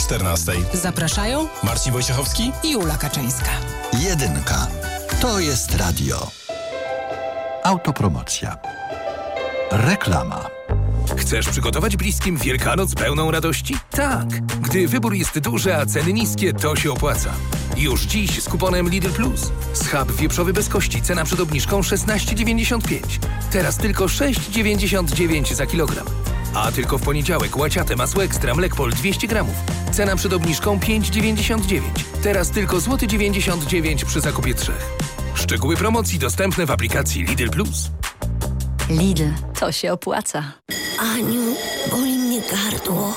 14. Zapraszają Marcin Wojciechowski i Ula Kaczyńska. Jedynka. To jest radio. Autopromocja. Reklama. Chcesz przygotować bliskim Wielkanoc pełną radości? Tak! Gdy wybór jest duży, a ceny niskie, to się opłaca. Już dziś z kuponem Lidl Plus. Schab wieprzowy bez kości, cena przed obniżką 16,95. Teraz tylko 6,99 za kilogram. A tylko w poniedziałek łaciate masło ekstra Mlekpol 200 gramów. Cena przed obniżką 5,99. Teraz tylko złoty 99 przy zakupie trzech. Szczegóły promocji dostępne w aplikacji Lidl Plus. Lidl, to się opłaca. Aniu, boli mnie gardło.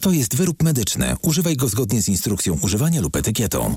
To jest wyrób medyczny. Używaj go zgodnie z instrukcją używania lub etykietą.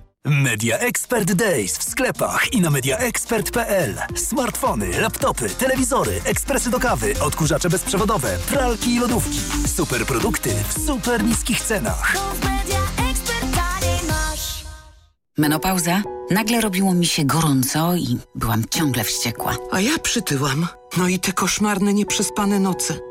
Media Expert Days w sklepach i na mediaexpert.pl. Smartfony, laptopy, telewizory, ekspresy do kawy, odkurzacze bezprzewodowe, pralki i lodówki. Super produkty w super niskich cenach. Menopauza? Nagle robiło mi się gorąco i byłam ciągle wściekła. A ja przytyłam. No i te koszmarne, nieprzespane noce.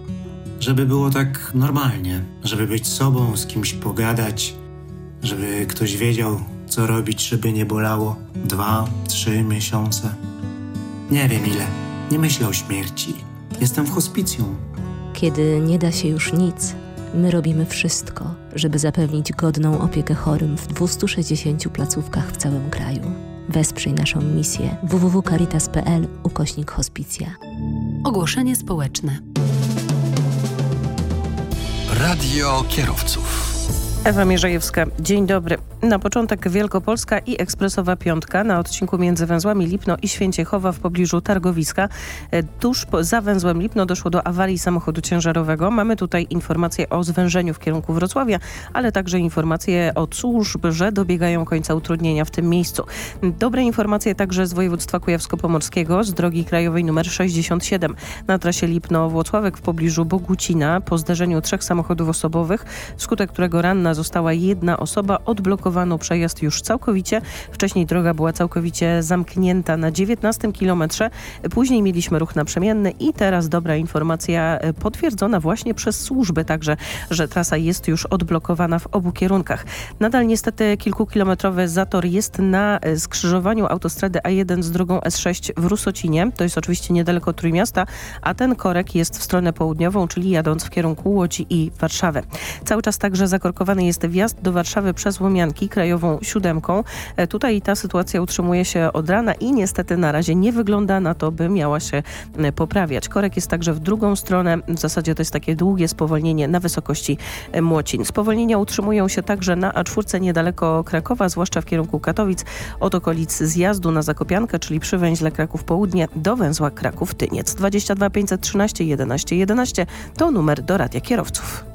Żeby było tak normalnie, żeby być sobą, z kimś pogadać, żeby ktoś wiedział, co robić, żeby nie bolało dwa, trzy miesiące. Nie wiem ile. Nie myślę o śmierci. Jestem w hospicjum. Kiedy nie da się już nic, my robimy wszystko, żeby zapewnić godną opiekę chorym w 260 placówkach w całym kraju. Wesprzyj naszą misję www.caritas.pl ukośnik hospicja. Ogłoszenie społeczne. Radio kierowców. Ewa Mierzejewska, dzień dobry. Na początek Wielkopolska i ekspresowa piątka na odcinku między węzłami Lipno i Święciechowa w pobliżu Targowiska. E, Tuż za węzłem Lipno doszło do awarii samochodu ciężarowego. Mamy tutaj informacje o zwężeniu w kierunku Wrocławia, ale także informacje od służb, że dobiegają końca utrudnienia w tym miejscu. Dobre informacje także z województwa kujawsko-pomorskiego, z drogi krajowej nr 67 na trasie Lipno-Włocławek w pobliżu Bogucina po zderzeniu trzech samochodów osobowych, wskutek którego ranna została jedna osoba, odblokowano przejazd już całkowicie. Wcześniej droga była całkowicie zamknięta na 19 kilometrze, później mieliśmy ruch naprzemienny i teraz dobra informacja e, potwierdzona właśnie przez służby także, że trasa jest już odblokowana w obu kierunkach. Nadal niestety kilkukilometrowy zator jest na e, skrzyżowaniu autostrady A1 z drogą S6 w Rusocinie. To jest oczywiście niedaleko Trójmiasta, a ten korek jest w stronę południową, czyli jadąc w kierunku Łodzi i Warszawy. Cały czas także zakorkowany jest wjazd do Warszawy przez Łomianki krajową siódemką. E, Tutaj ta sytuacja utrzymuje się od rana i niestety na razie nie wygląda na to, by miała się poprawiać. Korek jest także w drugą stronę. W zasadzie to jest takie długie spowolnienie na wysokości e, Młocin. Spowolnienia utrzymują się także na A4 niedaleko Krakowa, zwłaszcza w kierunku Katowic, od okolic zjazdu na Zakopiankę, czyli przy węźle Kraków Południe do węzła Kraków Tyniec. 22 513 11 11 to numer do radia kierowców.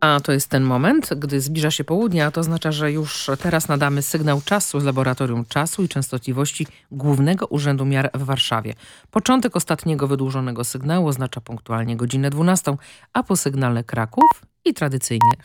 A to jest ten moment, gdy zbliża się południe, a to oznacza, że już teraz nadamy sygnał czasu z Laboratorium Czasu i Częstotliwości Głównego Urzędu Miar w Warszawie. Początek ostatniego wydłużonego sygnału oznacza punktualnie godzinę 12, a po sygnale Kraków i tradycyjnie